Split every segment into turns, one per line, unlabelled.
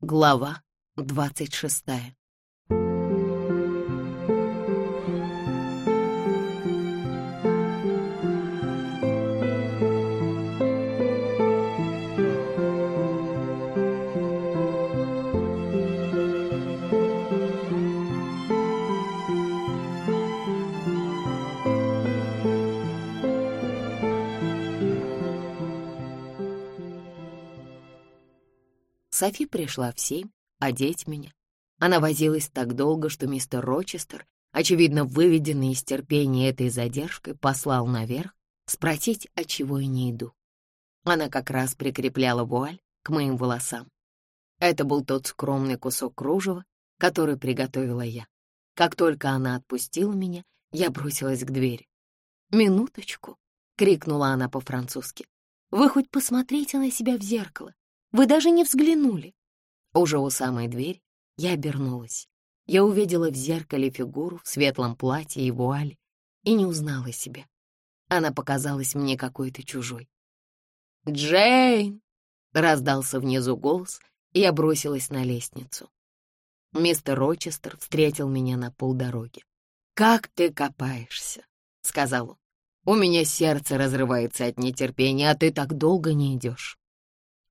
Глава двадцать шестая Софи пришла в семь одеть меня. Она возилась так долго, что мистер Рочестер, очевидно выведенный из терпения этой задержкой, послал наверх спросить, отчего я не иду. Она как раз прикрепляла вуаль к моим волосам. Это был тот скромный кусок кружева, который приготовила я. Как только она отпустила меня, я бросилась к двери. «Минуточку!» — крикнула она по-французски. «Вы хоть посмотрите на себя в зеркало. Вы даже не взглянули. Уже у самой двери я обернулась. Я увидела в зеркале фигуру в светлом платье и вуале и не узнала себя. Она показалась мне какой-то чужой. «Джейн!» — раздался внизу голос, и я бросилась на лестницу. Мистер Рочестер встретил меня на полдороги. «Как ты копаешься?» — сказал он. «У меня сердце разрывается от нетерпения, а ты так долго не идешь».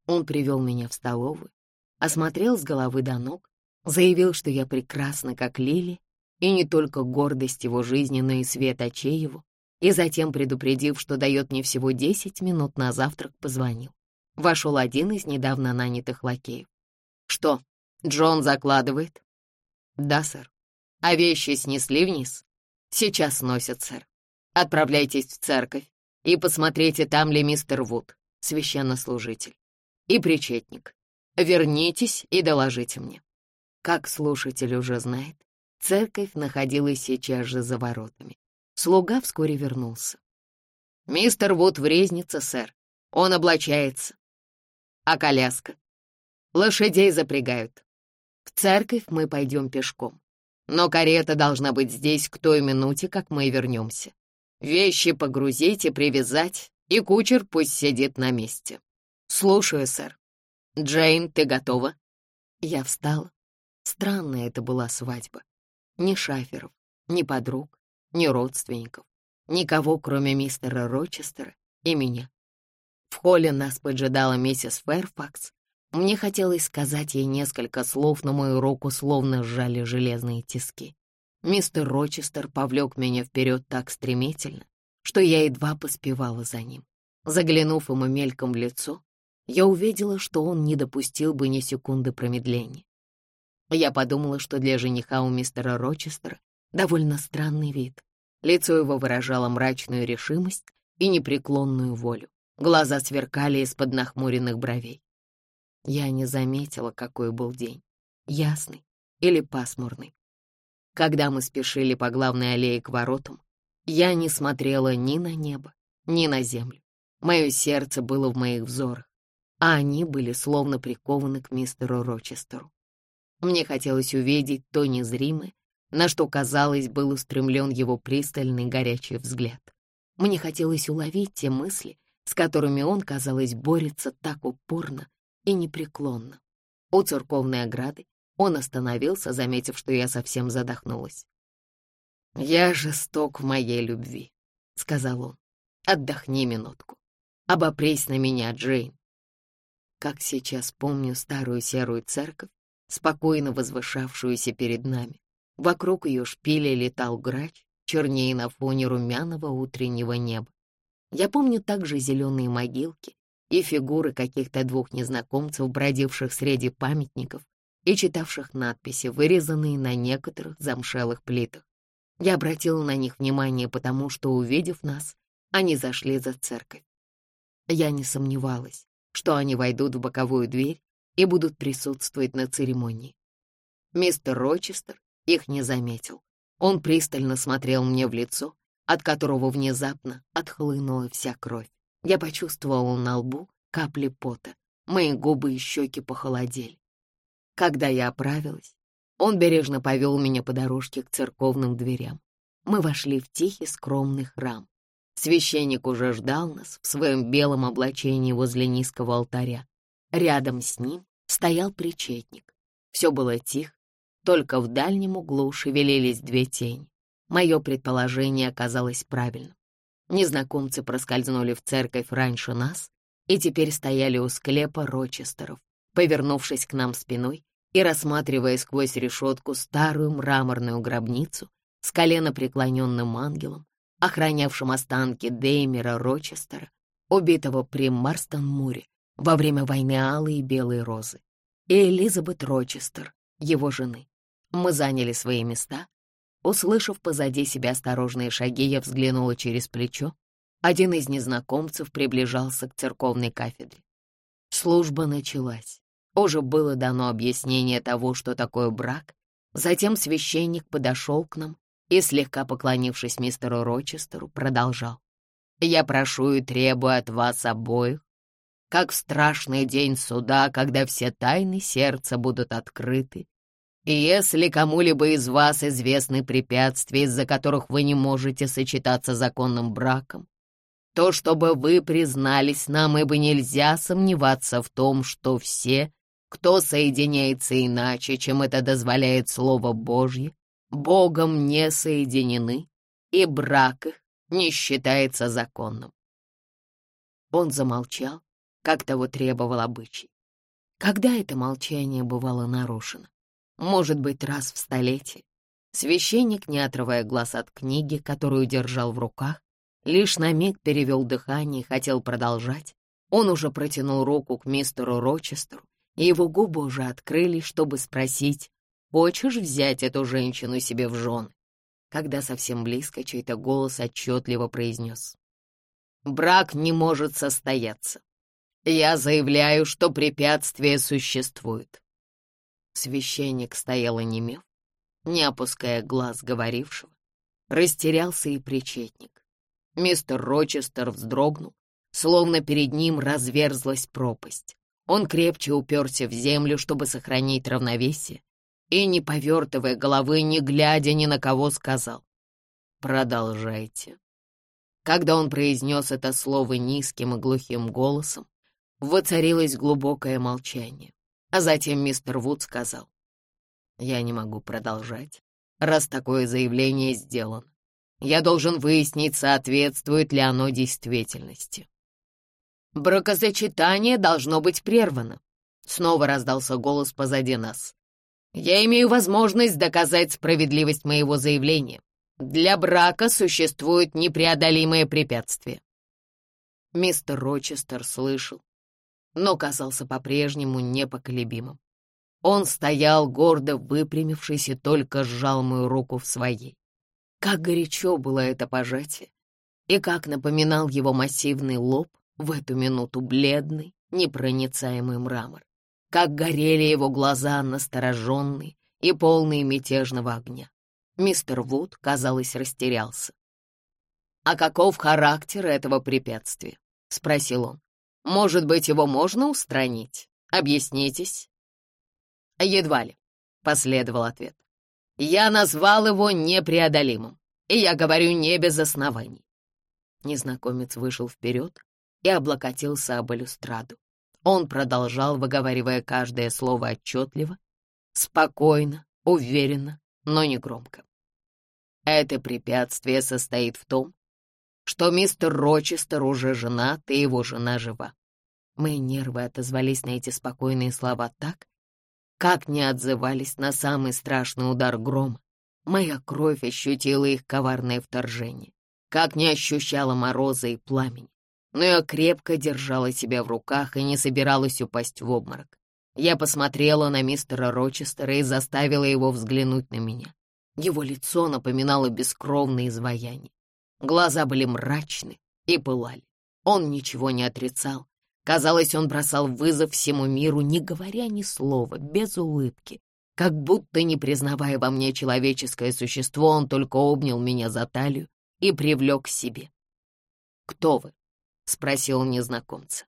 Он привел меня в столовую, осмотрел с головы до ног, заявил, что я прекрасна, как Лили, и не только гордость его жизни, но и свет очей его, и затем, предупредив, что дает мне всего десять минут на завтрак, позвонил. Вошел один из недавно нанятых лакеев. «Что, Джон закладывает?» «Да, сэр. А вещи снесли вниз?» «Сейчас сносят, сэр. Отправляйтесь в церковь и посмотрите, там ли мистер Вуд, священнослужитель и причетник. Вернитесь и доложите мне. Как слушатель уже знает, церковь находилась сейчас же за воротами. Слуга вскоре вернулся. «Мистер Вуд в сэр. Он облачается. А коляска? Лошадей запрягают. В церковь мы пойдем пешком. Но карета должна быть здесь к той минуте, как мы вернемся. Вещи погрузить и привязать, и кучер пусть сидит на месте. «Слушаю, сэр. Джейн, ты готова?» Я встала. Странная это была свадьба. Ни шаферов, ни подруг, ни родственников, никого, кроме мистера Рочестера и меня. В холле нас поджидала миссис Фэрфакс. Мне хотелось сказать ей несколько слов, но мою руку словно сжали железные тиски. Мистер Рочестер повлек меня вперед так стремительно, что я едва поспевала за ним. Заглянув ему мельком в лицо, я увидела, что он не допустил бы ни секунды промедления. Я подумала, что для жениха у мистера Рочестера довольно странный вид. Лицо его выражало мрачную решимость и непреклонную волю. Глаза сверкали из-под нахмуренных бровей. Я не заметила, какой был день, ясный или пасмурный. Когда мы спешили по главной аллее к воротам, я не смотрела ни на небо, ни на землю. Мое сердце было в моих взорах а они были словно прикованы к мистеру Рочестеру. Мне хотелось увидеть то незримое, на что, казалось, был устремлен его пристальный горячий взгляд. Мне хотелось уловить те мысли, с которыми он, казалось, борется так упорно и непреклонно. У церковной ограды он остановился, заметив, что я совсем задохнулась. «Я жесток в моей любви», — сказал он. «Отдохни минутку. Обопрись на меня, Джейн как сейчас помню старую серую церковь, спокойно возвышавшуюся перед нами. Вокруг ее шпиля летал грач, чернее на фоне румяного утреннего неба. Я помню также зеленые могилки и фигуры каких-то двух незнакомцев, бродивших среди памятников и читавших надписи, вырезанные на некоторых замшелых плитах. Я обратила на них внимание, потому что, увидев нас, они зашли за церковь. Я не сомневалась, что они войдут в боковую дверь и будут присутствовать на церемонии. Мистер Рочестер их не заметил. Он пристально смотрел мне в лицо, от которого внезапно отхлынула вся кровь. Я почувствовала на лбу капли пота, мои губы и щеки похолодели. Когда я оправилась, он бережно повел меня по дорожке к церковным дверям. Мы вошли в тихий скромный храм. Священник уже ждал нас в своем белом облачении возле низкого алтаря. Рядом с ним стоял причетник. Все было тихо, только в дальнем углу шевелились две тени. Мое предположение оказалось правильным. Незнакомцы проскользнули в церковь раньше нас и теперь стояли у склепа Рочестеров, повернувшись к нам спиной и рассматривая сквозь решетку старую мраморную гробницу с колено преклоненным ангелом, охранявшим останки Деймера Рочестера, убитого при Марстон-Муре во время войны Алой и Белой Розы, и Элизабет Рочестер, его жены. Мы заняли свои места. Услышав позади себя осторожные шаги, я взглянула через плечо. Один из незнакомцев приближался к церковной кафедре. Служба началась. Уже было дано объяснение того, что такое брак. Затем священник подошел к нам и, слегка поклонившись мистеру Рочестеру, продолжал. «Я прошу и требую от вас обоих, как в страшный день суда, когда все тайны сердца будут открыты, и если кому-либо из вас известны препятствия, из-за которых вы не можете сочетаться законным браком, то чтобы вы признались нам, ибо нельзя сомневаться в том, что все, кто соединяется иначе, чем это дозволяет Слово Божье, Богом не соединены, и брак их не считается законным. Он замолчал, как того требовал обычай. Когда это молчание бывало нарушено? Может быть, раз в столетие. Священник, не отрывая глаз от книги, которую держал в руках, лишь на миг перевел дыхание и хотел продолжать. Он уже протянул руку к мистеру Рочестеру, и его губы уже открылись, чтобы спросить, «Хочешь взять эту женщину себе в жены?» Когда совсем близко чей-то голос отчетливо произнес, «Брак не может состояться. Я заявляю, что препятствие существует». Священник стоял онемев, не опуская глаз говорившего. Растерялся и причетник. Мистер Рочестер вздрогнул, словно перед ним разверзлась пропасть. Он крепче уперся в землю, чтобы сохранить равновесие, и, не повертывая головы, не глядя ни на кого, сказал «Продолжайте». Когда он произнес это слово низким и глухим голосом, воцарилось глубокое молчание. А затем мистер Вуд сказал, «Я не могу продолжать, раз такое заявление сделано. Я должен выяснить, соответствует ли оно действительности». «Бракосочетание должно быть прервано», — снова раздался голос позади нас. «Я имею возможность доказать справедливость моего заявления. Для брака существует непреодолимое препятствие». Мистер Рочестер слышал, но казался по-прежнему непоколебимым. Он стоял, гордо выпрямившись, и только сжал мою руку в своей. Как горячо было это пожатие, и как напоминал его массивный лоб в эту минуту бледный, непроницаемый мрамор. Как горели его глаза настороженные и полные мятежного огня. Мистер Вуд, казалось, растерялся. «А каков характер этого препятствия?» — спросил он. Может быть, его можно устранить? Объяснитесь?» «Едва ли», — последовал ответ. «Я назвал его непреодолимым, и я говорю не без оснований». Незнакомец вышел вперед и облокотился об балюстраду. Он продолжал, выговаривая каждое слово отчетливо, спокойно, уверенно, но не громко. Это препятствие состоит в том, что мистер Рочестер уже женат, и его жена жива. Мои нервы отозвались на эти спокойные слова так, как не отзывались на самый страшный удар грома. Моя кровь ощутила их коварное вторжение, как не ощущала мороза и пламени. Но я крепко держала себя в руках и не собиралась упасть в обморок. Я посмотрела на мистера Рочестера и заставила его взглянуть на меня. Его лицо напоминало бескровное изваяние. Глаза были мрачны и пылали. Он ничего не отрицал. Казалось, он бросал вызов всему миру, не говоря ни слова, без улыбки. Как будто, не признавая во мне человеческое существо, он только обнял меня за талию и привлек к себе. «Кто вы?» — спросил незнакомца.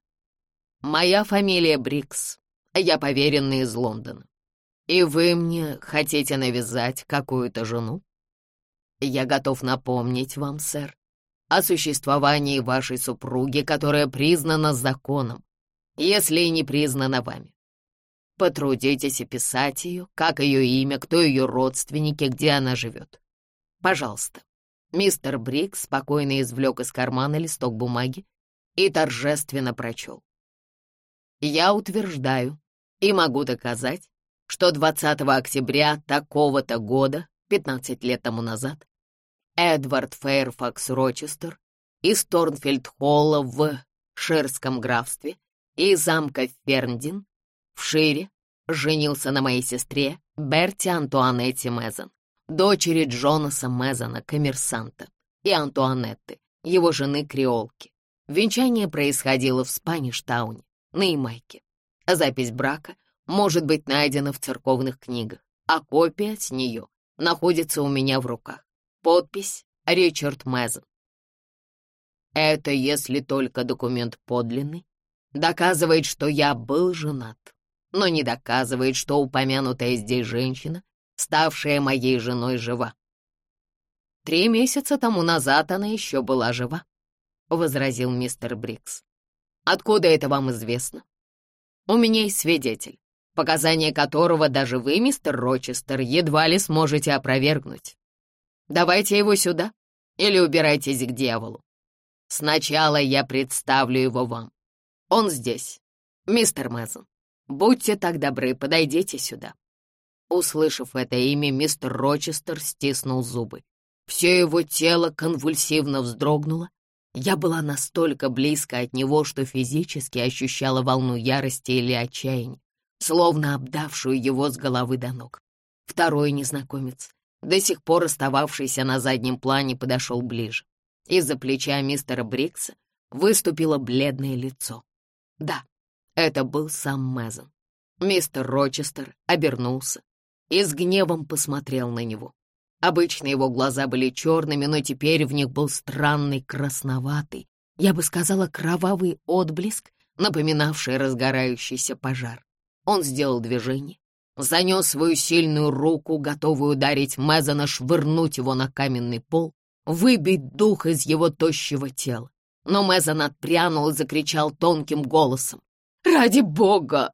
«Моя фамилия Брикс. Я поверенный из Лондона. И вы мне хотите навязать какую-то жену?» Я готов напомнить вам, сэр, о существовании вашей супруги, которая признана законом, если и не признана вами. Потрудитесь описать ее, как ее имя, кто ее родственники, где она живет. Пожалуйста. Мистер Брик спокойно извлек из кармана листок бумаги и торжественно прочел. Я утверждаю и могу доказать, что 20 октября такого-то года, 15 лет тому назад, Эдвард Фэйрфакс Рочестер из Торнфельд-Холла в Ширском графстве и замка Ферндин в Шире женился на моей сестре Берти Антуанетте Мезон, дочери Джонаса Мезона, коммерсанта, и Антуанетты, его жены-креолки. Венчание происходило в Спаништауне, на Ямайке. Запись брака может быть найдена в церковных книгах, а копия с нее находится у меня в руках. Подпись Ричард Мезон. Это если только документ подлинный, доказывает, что я был женат но не доказывает, что упомянутая здесь женщина, ставшая моей женой, жива. Три месяца тому назад она еще была жива, — возразил мистер Брикс. Откуда это вам известно? У меня есть свидетель, показания которого даже вы, мистер Рочестер, едва ли сможете опровергнуть. Давайте его сюда или убирайтесь к дьяволу. Сначала я представлю его вам. Он здесь, мистер Мэсон. Будьте так добры, подойдите сюда». Услышав это имя, мистер Рочестер стиснул зубы. Все его тело конвульсивно вздрогнуло. Я была настолько близко от него, что физически ощущала волну ярости или отчаяния, словно обдавшую его с головы до ног. Второй незнакомец, до сих пор остававшийся на заднем плане, подошел ближе. Из-за плеча мистера Брикса выступило бледное лицо. Да, это был сам Мэзон. Мистер Рочестер обернулся и с гневом посмотрел на него. Обычно его глаза были черными, но теперь в них был странный красноватый, я бы сказала, кровавый отблеск, напоминавший разгорающийся пожар. Он сделал движение, занес свою сильную руку, готовую ударить Мэзона, швырнуть его на каменный пол, выбить дух из его тощего тела. Но Мэзон отпрянул и закричал тонким голосом. Ради бога!»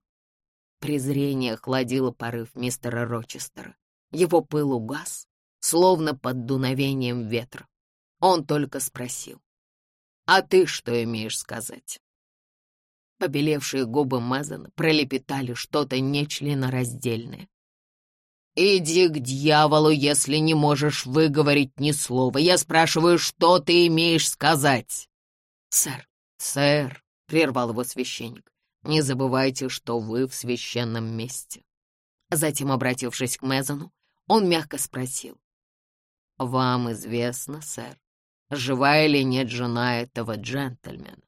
Презрение охладило порыв мистера Рочестера. Его пыл угас, словно под дуновением ветра. Он только спросил. «А ты что имеешь сказать?» Побелевшие губы Мазана пролепетали что-то нечленораздельное. «Иди к дьяволу, если не можешь выговорить ни слова. Я спрашиваю, что ты имеешь сказать?» «Сэр, сэр», — прервал его священник, не забывайте, что вы в священном месте. Затем, обратившись к Мезону, он мягко спросил. «Вам известно, сэр, жива или нет жена этого джентльмена?»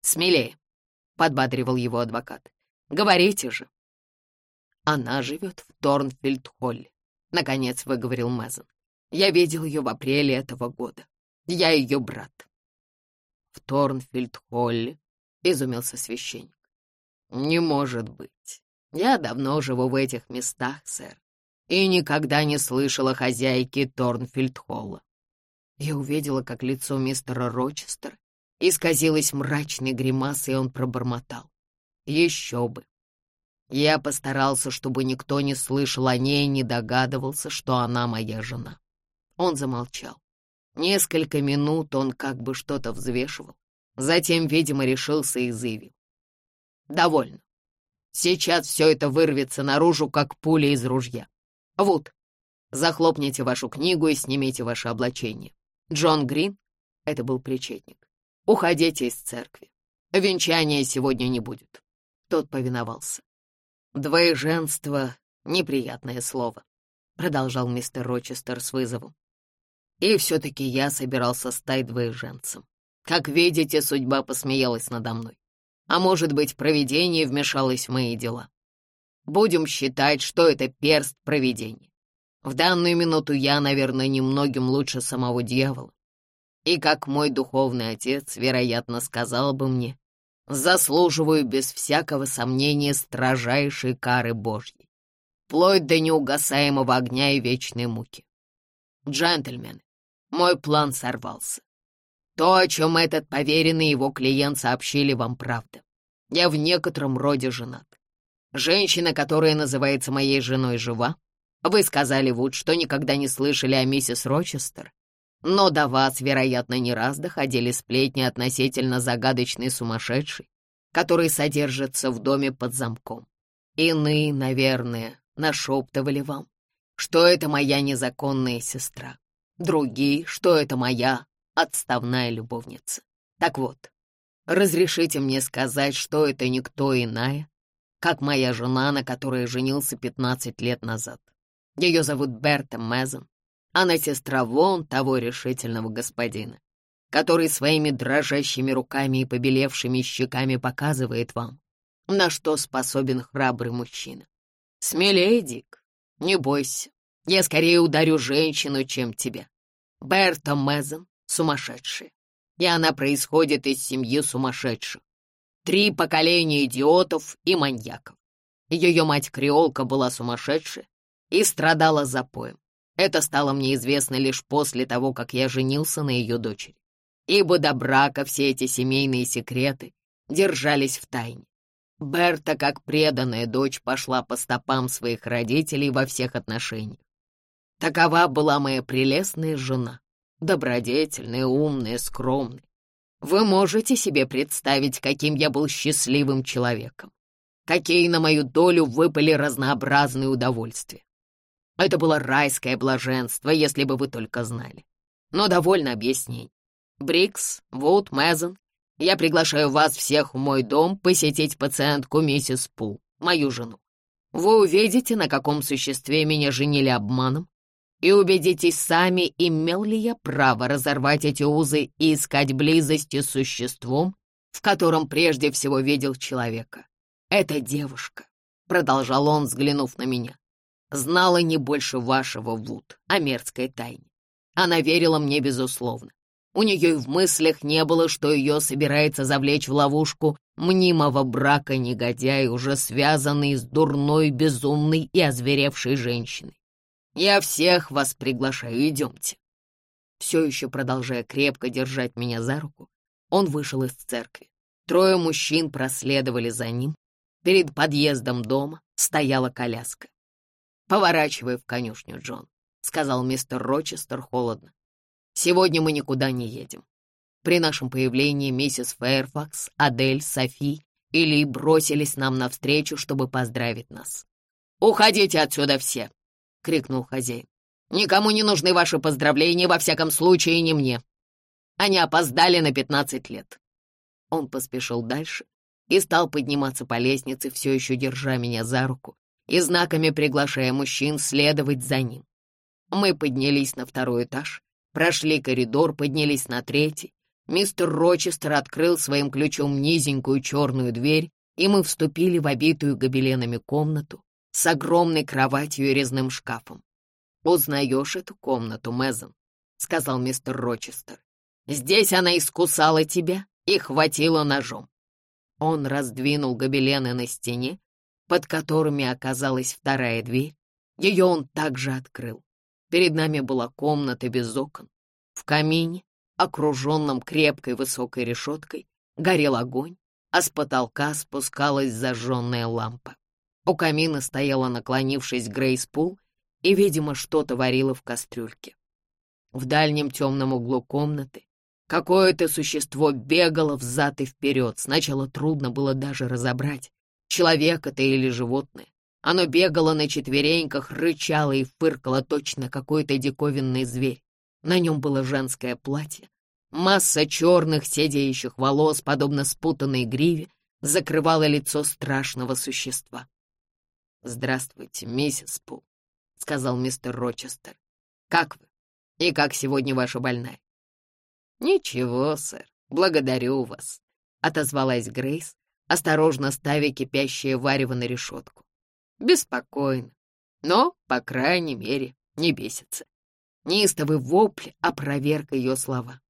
«Смелее», — подбадривал его адвокат. «Говорите же». «Она живет в Торнфильд-Холле», — наконец выговорил Мезон. «Я видел ее в апреле этого года. Я ее брат». «В Торнфильд-Холле?» — изумился священник. «Не может быть. Я давно живу в этих местах, сэр, и никогда не слышала хозяйки Торнфильд-Холла». Я увидела, как лицо мистера Рочестера исказилось мрачной гримасой, и он пробормотал. «Еще бы!» Я постарался, чтобы никто не слышал о ней и не догадывался, что она моя жена. Он замолчал. Несколько минут он как бы что-то взвешивал, Затем, видимо, решился и заявил. «Довольно. Сейчас все это вырвется наружу, как пуля из ружья. Вот, захлопните вашу книгу и снимите ваше облачение. Джон Грин, это был причетник, уходите из церкви. Венчания сегодня не будет». Тот повиновался. «Двоеженство — неприятное слово», — продолжал мистер Рочестер с вызовом. «И все-таки я собирался стать двоеженцем. Как видите, судьба посмеялась надо мной. А может быть, провидение вмешалось в мои дела. Будем считать, что это перст провидения. В данную минуту я, наверное, немногим лучше самого дьявола. И как мой духовный отец, вероятно, сказал бы мне, заслуживаю без всякого сомнения строжайшей кары Божьей, вплоть до неугасаемого огня и вечной муки. Джентльмены, мой план сорвался. То, о чем этот поверенный его клиент сообщили вам, правда. Я в некотором роде женат. Женщина, которая называется моей женой, жива? Вы сказали, Вуд, что никогда не слышали о миссис Рочестер, но до вас, вероятно, не раз доходили сплетни относительно загадочной сумасшедшей, который содержится в доме под замком. Иные, наверное, нашептывали вам, что это моя незаконная сестра. Другие, что это моя отставная любовница. Так вот, разрешите мне сказать, что это никто иная, как моя жена, на которой женился 15 лет назад. Ее зовут Берта Мезон. Она сестра вон того решительного господина, который своими дрожащими руками и побелевшими щеками показывает вам, на что способен храбрый мужчина. Смелее, Дик, не бойся. Я скорее ударю женщину, чем тебя. Берта Мезон сумасшедшая, и она происходит из семьи сумасшедших. Три поколения идиотов и маньяков. Ее мать-креолка была сумасшедшая и страдала запоем. Это стало мне известно лишь после того, как я женился на ее дочери ибо до брака все эти семейные секреты держались в тайне. Берта, как преданная дочь, пошла по стопам своих родителей во всех отношениях. Такова была моя прелестная жена, добродетельная, умная, скромная. Вы можете себе представить, каким я был счастливым человеком, какие на мою долю выпали разнообразные удовольствия. Это было райское блаженство, если бы вы только знали. Но довольно объяснений. Брикс, Вуд, Мэзон, я приглашаю вас всех в мой дом посетить пациентку миссис Пул, мою жену. Вы увидите, на каком существе меня женили обманом, и убедитесь сами, имел ли я право разорвать эти узы и искать близости с существом, в котором прежде всего видел человека. Эта девушка, — продолжал он, взглянув на меня, — знала не больше вашего, Вуд, о мерзкой тайне. Она верила мне безусловно. У нее и в мыслях не было, что ее собирается завлечь в ловушку мнимого брака негодяй, уже связанный с дурной, безумной и озверевшей женщиной. Я всех вас приглашаю, идемте. Все еще продолжая крепко держать меня за руку, он вышел из церкви. Трое мужчин проследовали за ним. Перед подъездом дома стояла коляска. «Поворачивай в конюшню, Джон», — сказал мистер Рочестер холодно. Сегодня мы никуда не едем. При нашем появлении миссис Фэрфакс, Адель, Софи Ли бросились нам навстречу, чтобы поздравить нас. «Уходите отсюда все!» — крикнул хозяин. «Никому не нужны ваши поздравления, во всяком случае, не мне. Они опоздали на пятнадцать лет». Он поспешил дальше и стал подниматься по лестнице, все еще держа меня за руку и знаками приглашая мужчин следовать за ним. Мы поднялись на второй этаж, Прошли коридор, поднялись на третий. Мистер Рочестер открыл своим ключом низенькую черную дверь, и мы вступили в обитую гобеленами комнату с огромной кроватью и резным шкафом. «Узнаешь эту комнату, Мэзон?» — сказал мистер Рочестер. «Здесь она искусала тебя и хватила ножом». Он раздвинул гобелены на стене, под которыми оказалась вторая дверь. Ее он также открыл. Перед нами была комната без окон. В камине, окруженном крепкой высокой решеткой, горел огонь, а с потолка спускалась зажженная лампа. У камина стояла, наклонившись Грейс Пул, и, видимо, что-то варила в кастрюльке. В дальнем темном углу комнаты какое-то существо бегало взад и вперед. Сначала трудно было даже разобрать, человек это или животное. Оно бегало на четвереньках, рычало и фыркало точно какой-то диковинный зверь. На нем было женское платье. Масса черных сидеющих волос, подобно спутанной гриве, закрывала лицо страшного существа. «Здравствуйте, миссис Пул», — сказал мистер Рочестер. «Как вы? И как сегодня ваша больная?» «Ничего, сэр, благодарю вас», — отозвалась Грейс, осторожно ставя кипящее варево на решетку беспокойно, но, по крайней мере, не бесится. Неистовый вопль опроверг ее слова.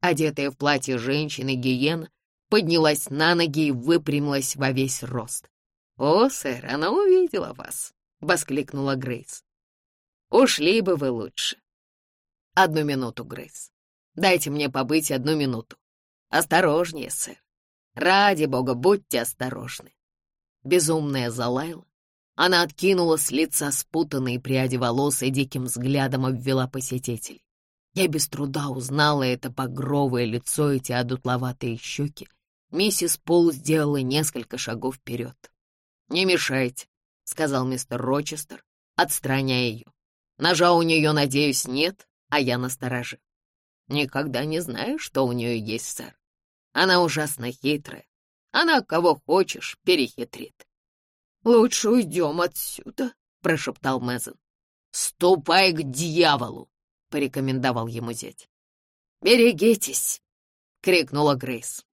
Одетая в платье женщины гиена поднялась на ноги и выпрямилась во весь рост. «О, сэр, она увидела вас!» — воскликнула Грейс. «Ушли бы вы лучше». «Одну минуту, Грейс. Дайте мне побыть одну минуту. Осторожнее, сэр. Ради бога, будьте осторожны. Безумная залаяла. Она откинула с лица спутанные пряди волос и диким взглядом обвела посетителей. Я без труда узнала это багровое лицо, эти одутловатые щеки. Миссис Пол сделала несколько шагов вперед. «Не мешайте», — сказал мистер Рочестер, отстраняя ее. «Ножа у нее, надеюсь, нет, а я настороже. Никогда не знаю, что у нее есть, сэр. Она ужасно хитрая. Она кого хочешь перехитрит. «Лучше уйдем отсюда», — прошептал Мэзен. «Ступай к дьяволу!» — порекомендовал ему зять. «Берегитесь!» — крикнула Грейс.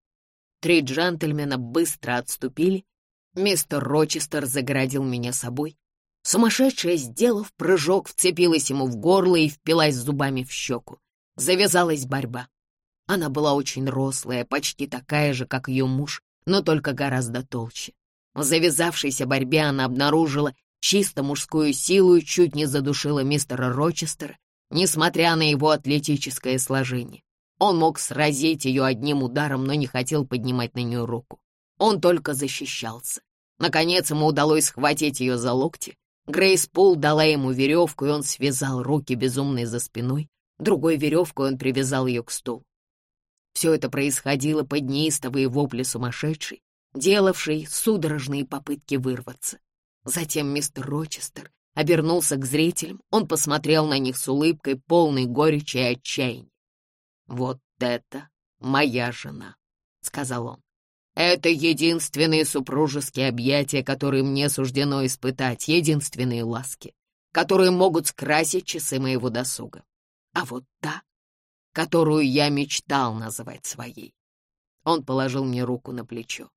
Три джентльмена быстро отступили. Мистер Рочестер загородил меня собой. Сумасшедшая, сделав прыжок, вцепилась ему в горло и впилась зубами в щеку. Завязалась борьба. Она была очень рослая, почти такая же, как ее муж, но только гораздо толще. В завязавшейся борьбе она обнаружила чисто мужскую силу и чуть не задушила мистера Рочестера, несмотря на его атлетическое сложение. Он мог сразить ее одним ударом, но не хотел поднимать на нее руку. Он только защищался. Наконец ему удалось схватить ее за локти. Грейс Пул дала ему веревку, и он связал руки безумной за спиной. Другой веревкой он привязал ее к стулу. Все это происходило под неистовые вопли сумасшедшей, делавшей судорожные попытки вырваться. Затем мистер Рочестер обернулся к зрителям, он посмотрел на них с улыбкой, полной горечи и отчаяния. «Вот это моя жена», — сказал он. «Это единственные супружеские объятия, которые мне суждено испытать, единственные ласки, которые могут скрасить часы моего досуга. А вот та, которую я мечтал называть своей». Он положил мне руку на плечо.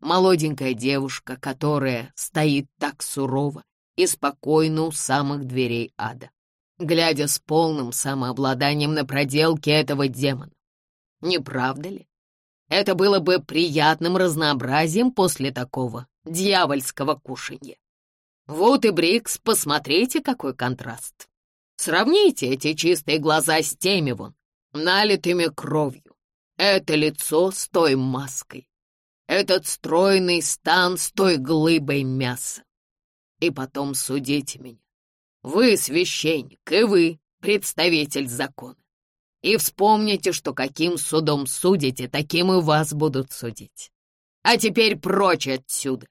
Молоденькая девушка, которая стоит так сурово и спокойно у самых дверей ада, глядя с полным самообладанием на проделки этого демона. Не правда ли? Это было бы приятным разнообразием после такого дьявольского кушанья. Вот и Брикс, посмотрите, какой контраст. Сравните эти чистые глаза с теми вон, налитыми кровью. Это лицо с той маской, этот стройный стан с той глыбой мяса. И потом судите меня. Вы священник, и вы представитель закона. И вспомните, что каким судом судите, таким и вас будут судить. А теперь прочь отсюда.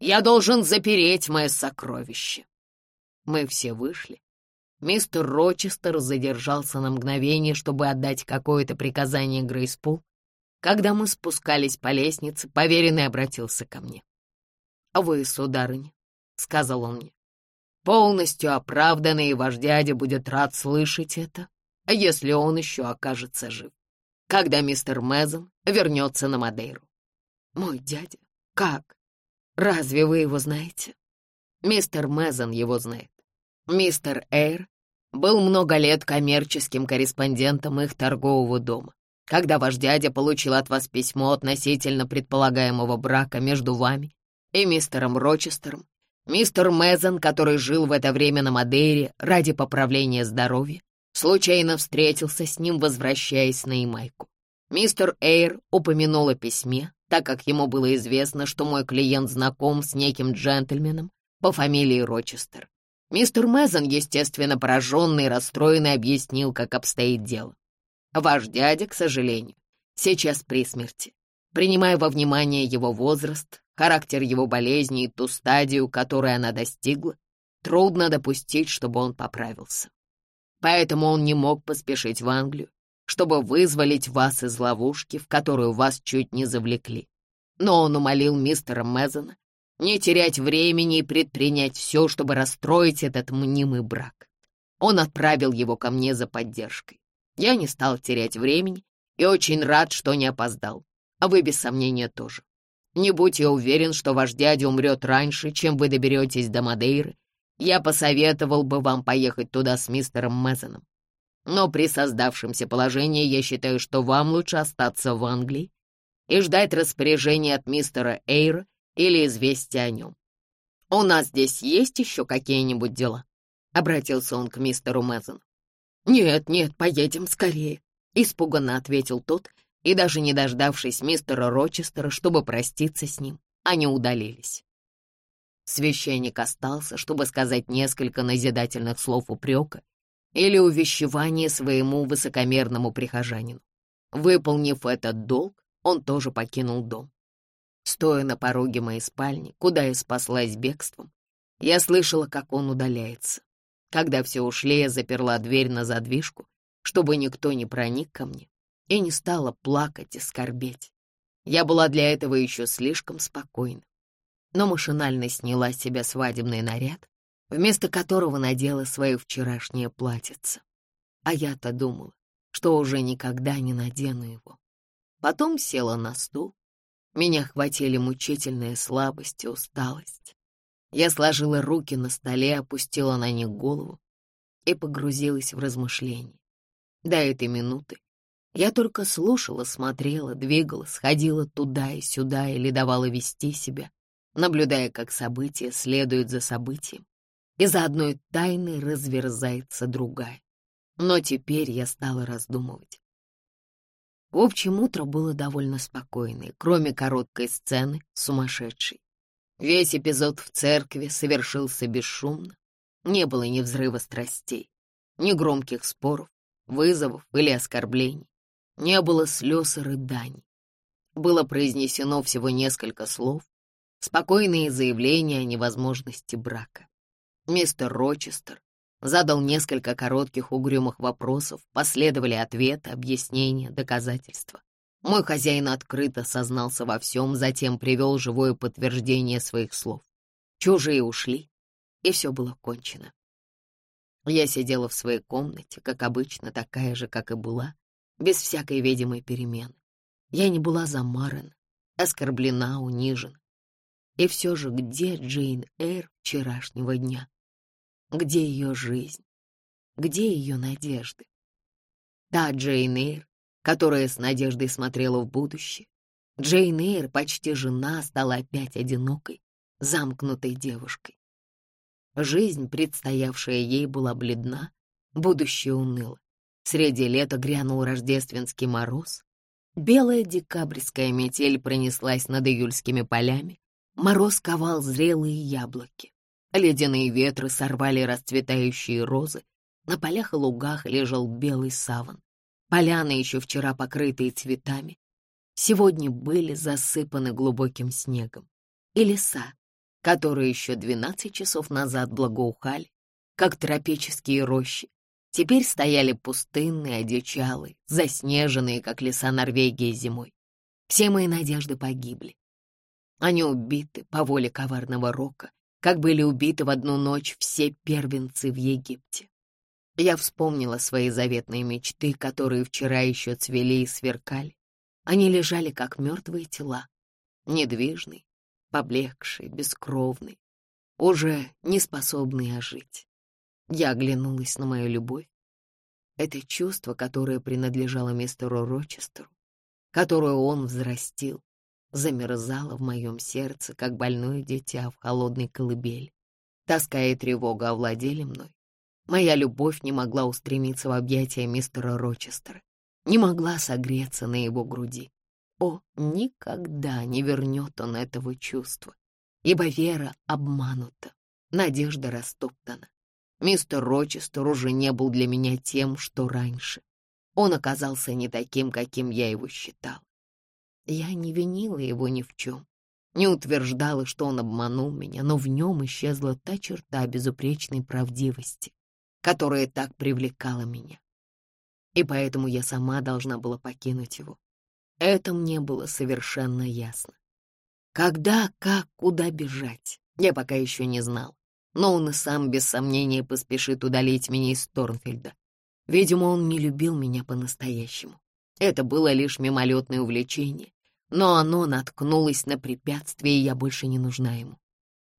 Я должен запереть мое сокровище. Мы все вышли. Мистер Рочестер задержался на мгновение, чтобы отдать какое-то приказание Грейспул, когда мы спускались по лестнице, поверенный обратился ко мне. «Вы, сударыня», — сказал он мне, — «полностью оправданный, и ваш дядя будет рад слышать это, если он еще окажется жив, когда мистер Мэзон вернется на Мадейру». «Мой дядя? Как? Разве вы его знаете?» «Мистер Мэзон его знает. Мистер Эйр был много лет коммерческим корреспондентом их торгового дома. Когда ваш дядя получил от вас письмо относительно предполагаемого брака между вами и мистером Рочестером, мистер Мэзон, который жил в это время на Мадейре ради поправления здоровья, случайно встретился с ним, возвращаясь на Ямайку. Мистер Эйр упомянул о письме, так как ему было известно, что мой клиент знаком с неким джентльменом по фамилии Рочестер. Мистер Мэзон, естественно, пораженный и расстроенный, объяснил, как обстоит дело. Ваш дядя, к сожалению, сейчас при смерти. Принимая во внимание его возраст, характер его болезни и ту стадию, которой она достигла, трудно допустить, чтобы он поправился. Поэтому он не мог поспешить в Англию, чтобы вызволить вас из ловушки, в которую вас чуть не завлекли. Но он умолил мистера Мезона не терять времени и предпринять все, чтобы расстроить этот мнимый брак. Он отправил его ко мне за поддержкой. Я не стал терять времени и очень рад, что не опоздал. А вы, без сомнения, тоже. Не будь я уверен, что ваш дядя умрет раньше, чем вы доберетесь до Мадейры, я посоветовал бы вам поехать туда с мистером Мэзоном. Но при создавшемся положении я считаю, что вам лучше остаться в Англии и ждать распоряжения от мистера Эйра или известия о нем. «У нас здесь есть еще какие-нибудь дела?» — обратился он к мистеру Мэзону. «Нет, нет, поедем скорее», — испуганно ответил тот, и даже не дождавшись мистера Рочестера, чтобы проститься с ним, они удалились. Священник остался, чтобы сказать несколько назидательных слов упрека или увещевания своему высокомерному прихожанину. Выполнив этот долг, он тоже покинул дом. Стоя на пороге моей спальни, куда я спаслась бегством, я слышала, как он удаляется. Когда все ушли, я заперла дверь на задвижку, чтобы никто не проник ко мне, и не стала плакать и скорбеть. Я была для этого еще слишком спокойна. Но машинально сняла с себя свадебный наряд, вместо которого надела свое вчерашнее платьице. А я-то думала, что уже никогда не надену его. Потом села на стул. Меня хватили мучительная слабость и усталость. Я сложила руки на столе, опустила на них голову и погрузилась в размышления. До этой минуты я только слушала, смотрела, двигалась, ходила туда и сюда или давала вести себя, наблюдая, как события следуют за событием, и за одной тайной разверзается другая. Но теперь я стала раздумывать. В общем, утро было довольно спокойное, кроме короткой сцены сумасшедшей. Весь эпизод в церкви совершился бесшумно. Не было ни взрыва страстей, ни громких споров, вызовов или оскорблений. Не было слез и рыданий. Было произнесено всего несколько слов, спокойные заявления о невозможности брака. Мистер Рочестер задал несколько коротких угрюмых вопросов, последовали ответы, объяснения, доказательства. Мой хозяин открыто сознался во всем, затем привел живое подтверждение своих слов. Чужие ушли, и все было кончено. Я сидела в своей комнате, как обычно, такая же, как и была, без всякой видимой перемены. Я не была замарана, оскорблена, унижена. И все же где Джейн Эйр вчерашнего дня? Где ее жизнь? Где ее надежды? Та Джейн Эйр, которая с надеждой смотрела в будущее. Джейн Эйр, почти жена, стала опять одинокой, замкнутой девушкой. Жизнь, предстоявшая ей, была бледна, будущее уныло. Среди лета грянул рождественский мороз. Белая декабрьская метель пронеслась над июльскими полями. Мороз ковал зрелые яблоки. Ледяные ветры сорвали расцветающие розы. На полях и лугах лежал белый саван. Поляны, еще вчера покрытые цветами, сегодня были засыпаны глубоким снегом. И леса, которые еще двенадцать часов назад благоухали, как тропические рощи, теперь стояли пустынные, одичалые, заснеженные, как леса Норвегии зимой. Все мои надежды погибли. Они убиты по воле коварного рока, как были убиты в одну ночь все первенцы в Египте. Я вспомнила свои заветные мечты, которые вчера еще цвели и сверкали. Они лежали, как мертвые тела, недвижные, поблекший, бескровный, уже не способный ожить. Я оглянулась на мою любовь. Это чувство, которое принадлежало мистеру Рочестеру, которое он взрастил, замерзало в моем сердце, как больное дитя в холодной колыбели. Тоска и тревога овладели мной. Моя любовь не могла устремиться в объятия мистера Рочестера, не могла согреться на его груди. О, никогда не вернет он этого чувства, ибо вера обманута, надежда растоптана. Мистер Рочестер уже не был для меня тем, что раньше. Он оказался не таким, каким я его считал. Я не винила его ни в чем, не утверждала, что он обманул меня, но в нем исчезла та черта безупречной правдивости, которая так привлекала меня. И поэтому я сама должна была покинуть его. Это мне было совершенно ясно. Когда, как, куда бежать, я пока еще не знал. Но он и сам, без сомнения, поспешит удалить меня из Торнфельда. Видимо, он не любил меня по-настоящему. Это было лишь мимолетное увлечение, но оно наткнулось на препятствие, и я больше не нужна ему.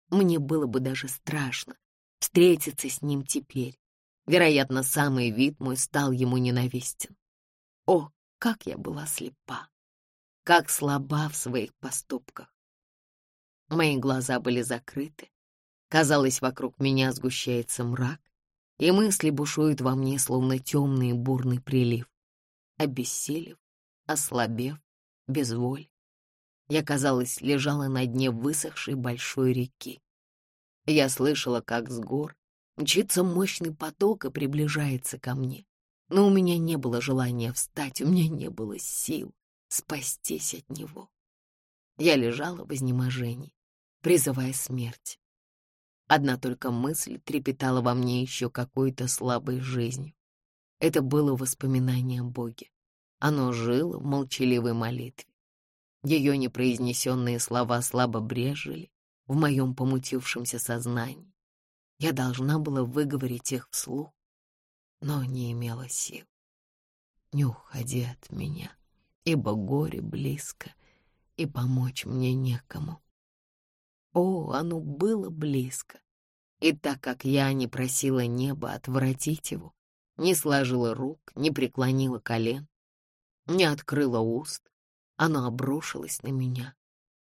Мне было бы даже страшно встретиться с ним теперь. Вероятно, самый вид мой стал ему ненавистен. О, как я была слепа, как слаба в своих поступках. Мои глаза были закрыты. Казалось, вокруг меня сгущается мрак, и мысли бушуют во мне, словно темный бурный прилив. Обессилев, ослабев, без воли, я, казалось, лежала на дне высохшей большой реки. Я слышала, как с гор мчится мощный поток и приближается ко мне. Но у меня не было желания встать, у меня не было сил спастись от него. Я лежала в изнеможении, призывая смерть. Одна только мысль трепетала во мне еще какой-то слабой жизнью. Это было воспоминание о Боге. Оно жило в молчаливой молитве. Ее непроизнесенные слова слабо брежели в моем помутившемся сознании. Я должна была выговорить их вслух, но не имела сил. Не уходи от меня, ибо горе близко, и помочь мне некому. О, оно было близко. И так как я не просила неба отвратить его, не сложила рук, не преклонила колен, не открыла уст, оно обрушилось на меня.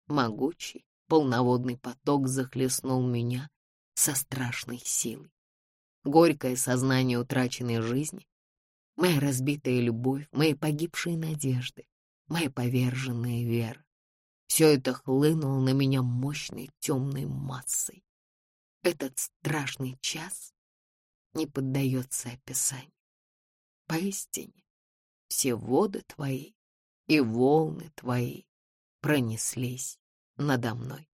Могучий, полноводный поток захлестнул меня со страшной силой. Горькое сознание утраченной жизни, моя разбитая любовь, мои погибшие надежды, моя поверженная вера. Все это хлынуло на меня мощной темной массой. Этот страшный час не поддается описанию. Поистине, все воды твои и волны твои пронеслись надо мной.